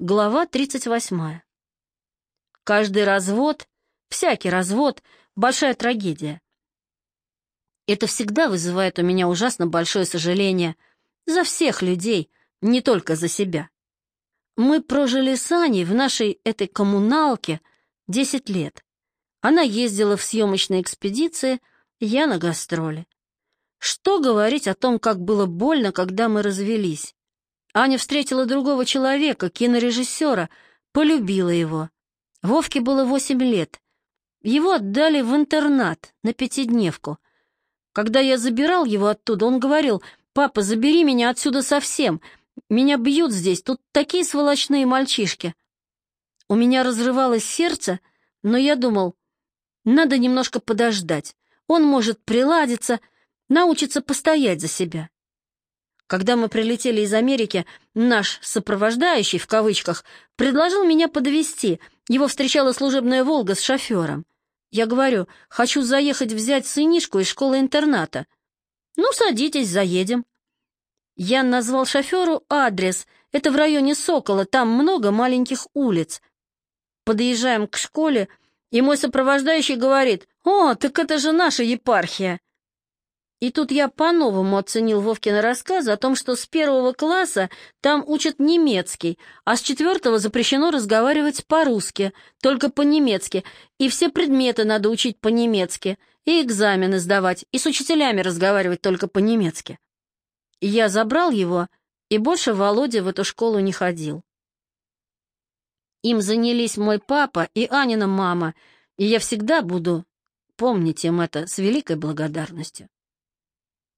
Глава 38. Каждый развод, всякий развод — большая трагедия. Это всегда вызывает у меня ужасно большое сожаление за всех людей, не только за себя. Мы прожили с Аней в нашей этой коммуналке 10 лет. Она ездила в съемочные экспедиции, я на гастроли. Что говорить о том, как было больно, когда мы развелись? Аня встретила другого человека, кинорежиссера, полюбила его. Вовке было восемь лет. Его отдали в интернат на пятидневку. Когда я забирал его оттуда, он говорил, «Папа, забери меня отсюда совсем. Меня бьют здесь, тут такие сволочные мальчишки». У меня разрывалось сердце, но я думал, надо немножко подождать. Он может приладиться, научиться постоять за себя. Когда мы прилетели из Америки, наш «сопровождающий» в кавычках предложил меня подвести. Его встречала служебная «Волга» с шофером. Я говорю, хочу заехать взять сынишку из школы-интерната. Ну, садитесь, заедем. Я назвал шоферу адрес. Это в районе Сокола, там много маленьких улиц. Подъезжаем к школе, и мой сопровождающий говорит, «О, так это же наша епархия!» И тут я по-новому оценил Вовкины рассказы о том, что с первого класса там учат немецкий, а с четвертого запрещено разговаривать по-русски, только по-немецки, и все предметы надо учить по-немецки, и экзамены сдавать, и с учителями разговаривать только по-немецки. Я забрал его, и больше Володя в эту школу не ходил. Им занялись мой папа и Анина мама, и я всегда буду помнить им это с великой благодарностью.